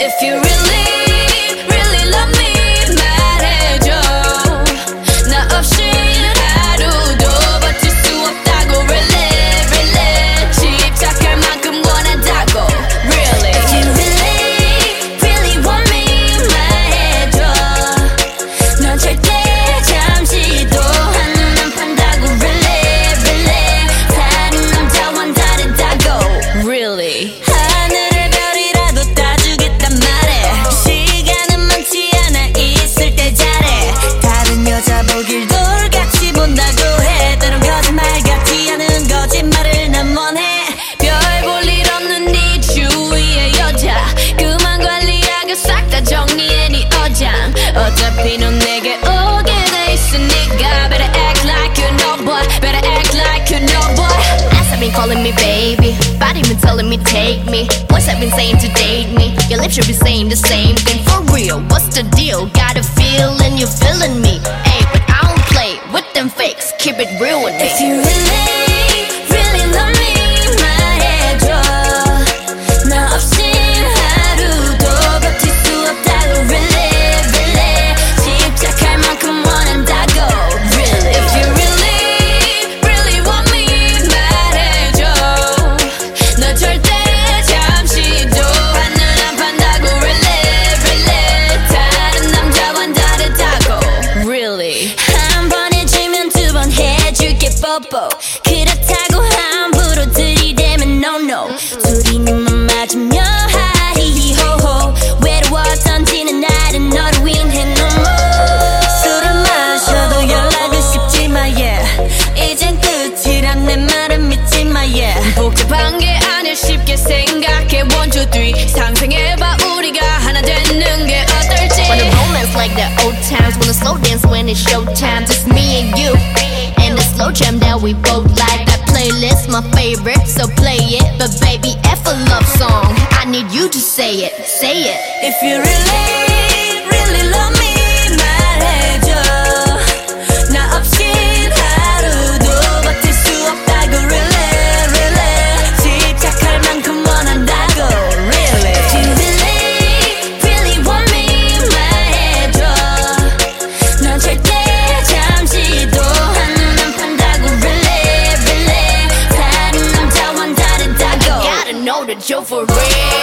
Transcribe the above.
If you really, calling me baby, body been telling me take me. Boys have been saying to date me. Your lips should be saying the same thing for real. What's the deal? Got a feeling you're feeling me. Hey, but I don't play with them fakes. Keep it real with me. If you really, 뽀뽀 그렇다고 함부로 들이대면 no no 둘이 눈만 맞으면 하이호호 외로웠던지는 날은 너를 위해 no more 술을 마셔도 연락은 쉽지만 yeah 이젠 끝이란 내 말은 믿지마 yeah 복잡한 게 아닐 쉽게 생각해 one two three 상상해봐 우리가 하나 되는 게 어떨지 Wanna romance like the old times. Wanna slow dance when it's showtime. jam that we both like. That playlist, my favorite, so play it. But baby, F a love song. I need you to say it, say it. If you really, you're for real.